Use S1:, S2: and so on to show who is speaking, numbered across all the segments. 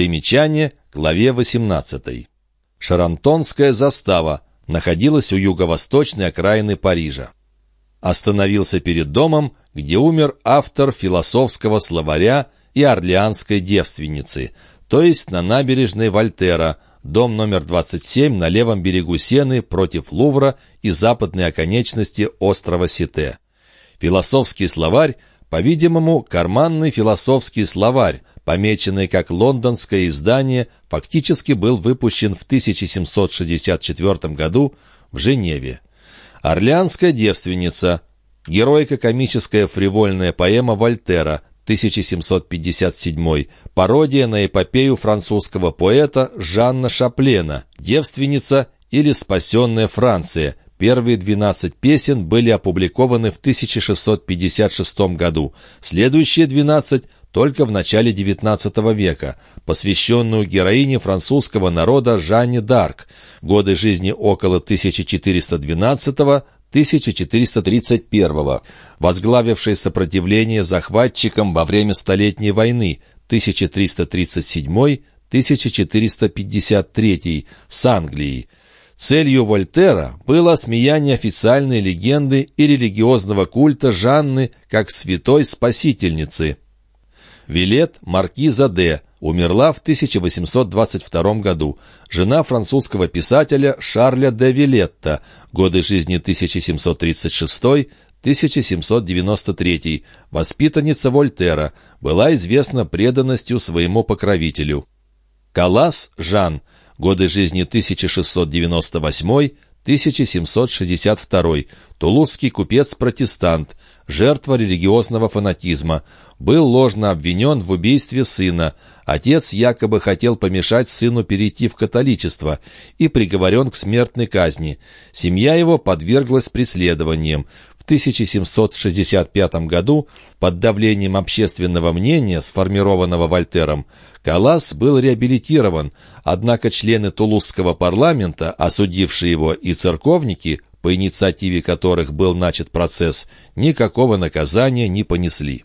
S1: Примечание к главе 18. Шарантонская застава находилась у юго-восточной окраины Парижа. Остановился перед домом, где умер автор философского словаря и орлеанской девственницы, то есть на набережной Вольтера, дом номер 27 на левом берегу Сены против Лувра и западной оконечности острова Сите. Философский словарь, по-видимому, карманный философский словарь, помеченный как лондонское издание, фактически был выпущен в 1764 году в Женеве. «Орлеанская девственница», героико-комическая фривольная поэма Вольтера, 1757, пародия на эпопею французского поэта Жанна Шаплена «Девственница» или «Спасенная Франция». Первые 12 песен были опубликованы в 1656 году, следующие 12 только в начале XIX века, посвященную героине французского народа Жанне Д'Арк, годы жизни около 1412 1431 возглавившей сопротивление захватчикам во время Столетней войны 1337-1453 с Англией. Целью Вольтера было смеяние официальной легенды и религиозного культа Жанны как святой спасительницы. Вилет Маркиза де умерла в 1822 году, жена французского писателя Шарля де Вилетта, годы жизни 1736-1793, воспитанница Вольтера, была известна преданностью своему покровителю. Калас Жан, годы жизни 1698 1762. Тулузский купец-протестант, жертва религиозного фанатизма. Был ложно обвинен в убийстве сына. Отец якобы хотел помешать сыну перейти в католичество и приговорен к смертной казни. Семья его подверглась преследованиям. В 1765 году под давлением общественного мнения, сформированного Вольтером, Калас был реабилитирован, однако члены Тулузского парламента, осудившие его, и церковники, по инициативе которых был начат процесс, никакого наказания не понесли.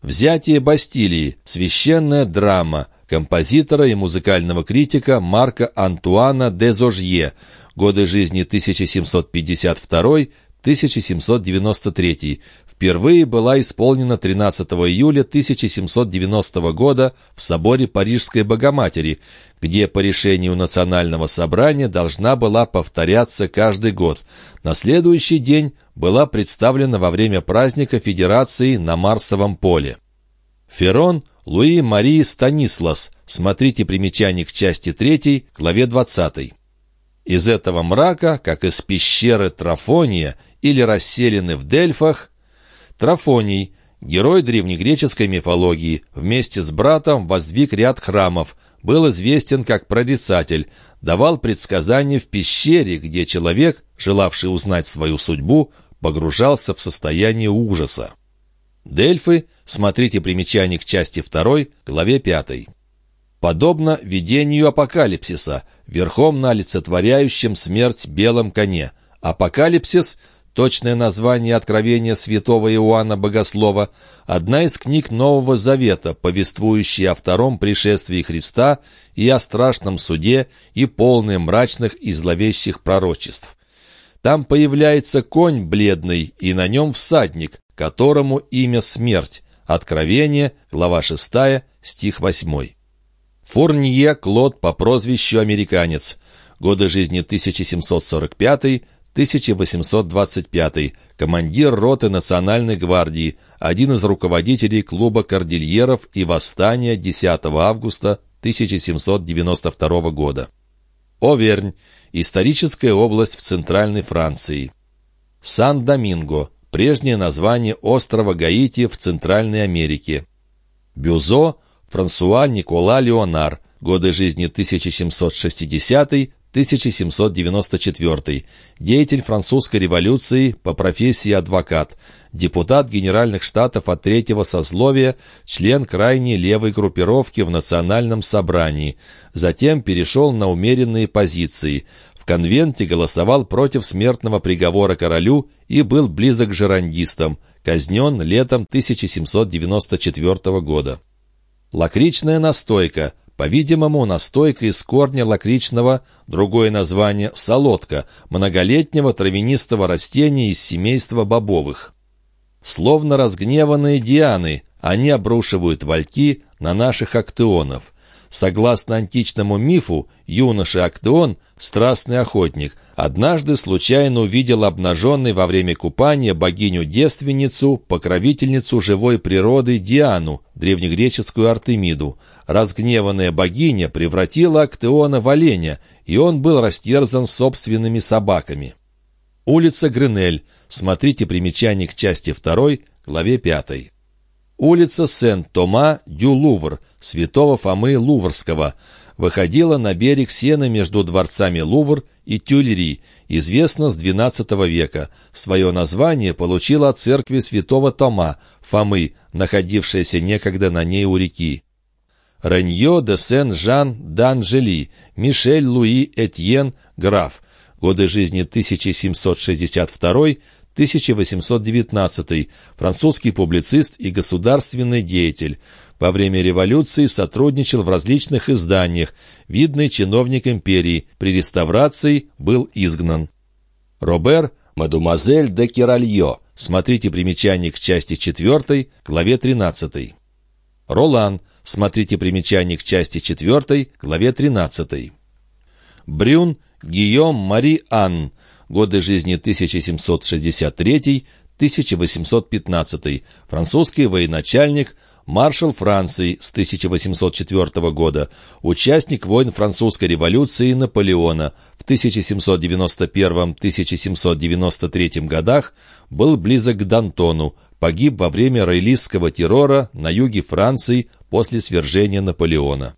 S1: «Взятие Бастилии. Священная драма» композитора и музыкального критика Марка Антуана де Зожье, годы жизни 1752 1793, впервые была исполнена 13 июля 1790 года в соборе Парижской Богоматери, где по решению Национального собрания должна была повторяться каждый год. На следующий день была представлена во время праздника Федерации на Марсовом поле. Ферон Луи Марии Станислас. Смотрите примечание к части 3, главе 20. Из этого мрака, как из пещеры Трафония или расселены в Дельфах, Трафоний, герой древнегреческой мифологии, вместе с братом воздвиг ряд храмов, был известен как прорицатель, давал предсказания в пещере, где человек, желавший узнать свою судьбу, погружался в состояние ужаса. Дельфы, смотрите примечание к части 2, главе 5 подобно видению апокалипсиса, верхом на олицетворяющем смерть белом коне. Апокалипсис — точное название откровения святого Иоанна Богослова, одна из книг Нового Завета, повествующая о втором пришествии Христа и о страшном суде и полной мрачных и зловещих пророчеств. Там появляется конь бледный, и на нем всадник, которому имя смерть. Откровение, глава 6, стих 8. Фурнье Клод по прозвищу «Американец». Годы жизни 1745-1825. Командир роты Национальной гвардии. Один из руководителей клуба кордильеров и восстания 10 августа 1792 года. Овернь. Историческая область в Центральной Франции. Сан-Доминго. Прежнее название острова Гаити в Центральной Америке. Бюзо – Франсуа Никола Леонар, годы жизни 1760-1794, деятель французской революции, по профессии адвокат, депутат Генеральных Штатов от третьего сословия, член крайней левой группировки в Национальном собрании, затем перешел на умеренные позиции. В конвенте голосовал против смертного приговора королю и был близок к жерандистам, казнен летом 1794 года. Лакричная настойка, По-видимому, настойка из корня лакричного, другое название – солодка, многолетнего травянистого растения из семейства бобовых. Словно разгневанные дианы, они обрушивают вальки на наших актеонов. Согласно античному мифу, юноша Актеон, страстный охотник, однажды случайно увидел обнаженной во время купания богиню-девственницу, покровительницу живой природы Диану, древнегреческую Артемиду. Разгневанная богиня превратила Актеона в оленя, и он был растерзан собственными собаками. Улица Гренель. Смотрите примечание к части 2, главе 5. Улица Сен-Тома-Дю-Лувр, святого Фомы Луврского, выходила на берег Сена между дворцами Лувр и Тюльри, известна с XII века. Свое название получила от церкви святого Тома, Фомы, находившейся некогда на ней у реки. Реньо де Сен-Жан d'Анжели, Мишель Луи Этьен, граф, годы жизни 1762 1819, французский публицист и государственный деятель. Во время революции сотрудничал в различных изданиях, видный чиновник империи, при реставрации был изгнан. Робер, мадемуазель де Киральо, смотрите примечание к части 4, главе 13. Ролан, смотрите примечание к части 4, главе 13. Брюн, Гийом Мари Анн, годы жизни 1763-1815, французский военачальник, маршал Франции с 1804 года, участник войн французской революции Наполеона. В 1791-1793 годах был близок к Д'Антону, погиб во время роялистского террора на юге Франции после свержения Наполеона.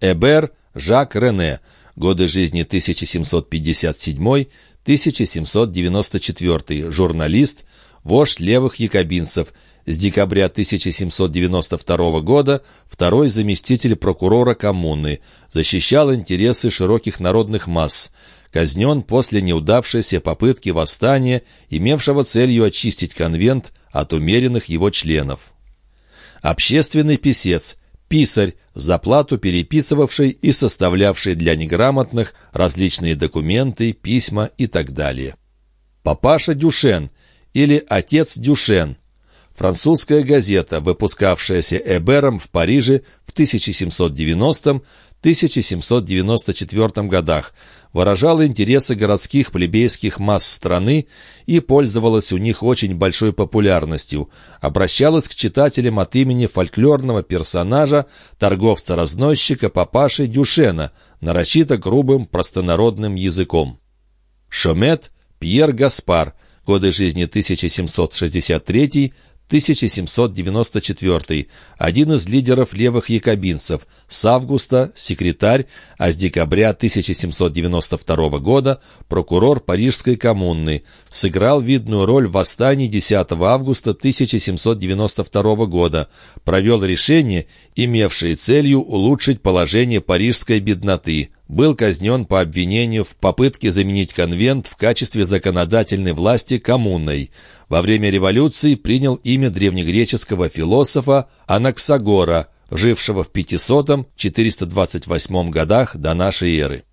S1: Эбер Жак Рене, годы жизни 1757 1794, журналист, вождь левых якобинцев, с декабря 1792 года второй заместитель прокурора коммуны, защищал интересы широких народных масс, казнен после неудавшейся попытки восстания, имевшего целью очистить конвент от умеренных его членов. Общественный писец – писарь, за плату переписывавший и составлявший для неграмотных различные документы, письма и так далее. Папаша Дюшен или отец Дюшен – французская газета, выпускавшаяся Эбером в Париже в 1790-1794 годах, выражала интересы городских плебейских масс страны и пользовалась у них очень большой популярностью, обращалась к читателям от имени фольклорного персонажа, торговца-разносчика папаши Дюшена, нарочито грубым простонародным языком. Шомет Пьер Гаспар, годы жизни 1763 1794, один из лидеров левых якобинцев, с августа – секретарь, а с декабря 1792 года – прокурор Парижской коммуны, сыграл видную роль в восстании 10 августа 1792 года, провел решение, имевшее целью улучшить положение парижской бедноты, был казнен по обвинению в попытке заменить конвент в качестве законодательной власти коммуной. Во время революции принял имя древнегреческого философа Анаксагора, жившего в 500-428 годах до нашей эры.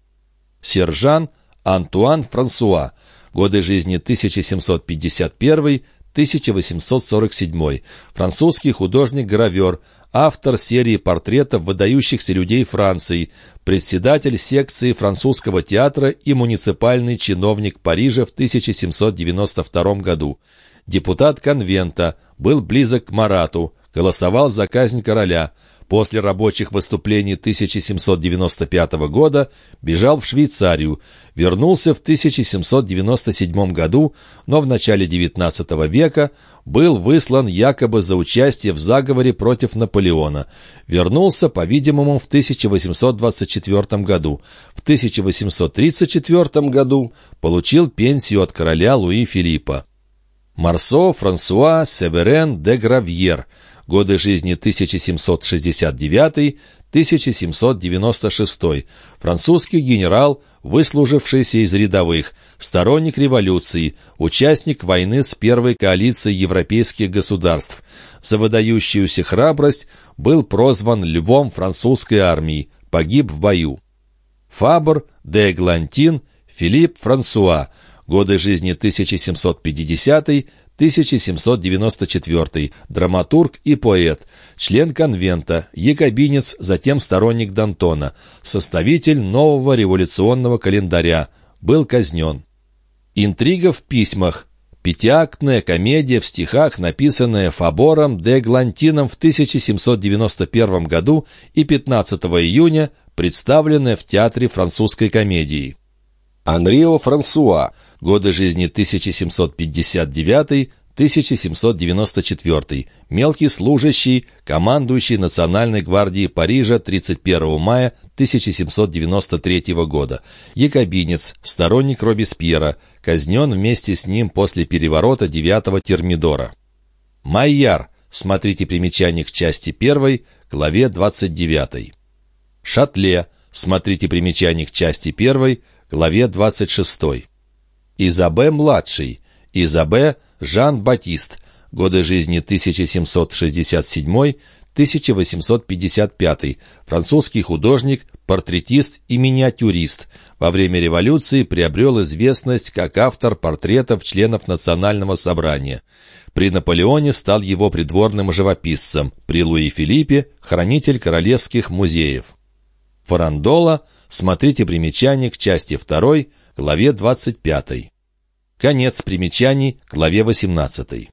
S1: Сержан Антуан Франсуа, годы жизни 1751 1847. Французский художник-гравер, автор серии портретов выдающихся людей Франции, председатель секции французского театра и муниципальный чиновник Парижа в 1792 году. Депутат конвента, был близок к Марату, голосовал за казнь короля – После рабочих выступлений 1795 года бежал в Швейцарию, вернулся в 1797 году, но в начале XIX века был выслан якобы за участие в заговоре против Наполеона. Вернулся, по-видимому, в 1824 году. В 1834 году получил пенсию от короля Луи Филиппа. Марсо Франсуа Северен де Гравьер – годы жизни 1769-1796, французский генерал, выслужившийся из рядовых, сторонник революции, участник войны с первой коалицией европейских государств. За выдающуюся храбрость был прозван львом французской армии, погиб в бою. Фабр, де Глантин, Филипп Франсуа, годы жизни 1750-1794, драматург и поэт, член конвента, якобинец, затем сторонник Д'Антона, составитель нового революционного календаря, был казнен. Интрига в письмах. Пятиактная комедия в стихах, написанная Фабором де Глантином в 1791 году и 15 июня, представленная в Театре французской комедии. Анрио Франсуа, годы жизни 1759-1794, мелкий служащий, командующий Национальной гвардией Парижа 31 мая 1793 года, якобинец, сторонник Робеспьера, казнен вместе с ним после переворота 9-го Термидора. Майяр, смотрите примечание к части 1, главе 29. Шатле, смотрите примечание к части 1, главе 26. Изабе-младший, Изабе Жан-Батист, годы жизни 1767-1855, французский художник, портретист и миниатюрист. Во время революции приобрел известность как автор портретов членов Национального собрания. При Наполеоне стал его придворным живописцем, при Луи Филиппе – хранитель королевских музеев. Фарандола, смотрите примечание к части 2, главе 25. Конец примечаний, главе 18.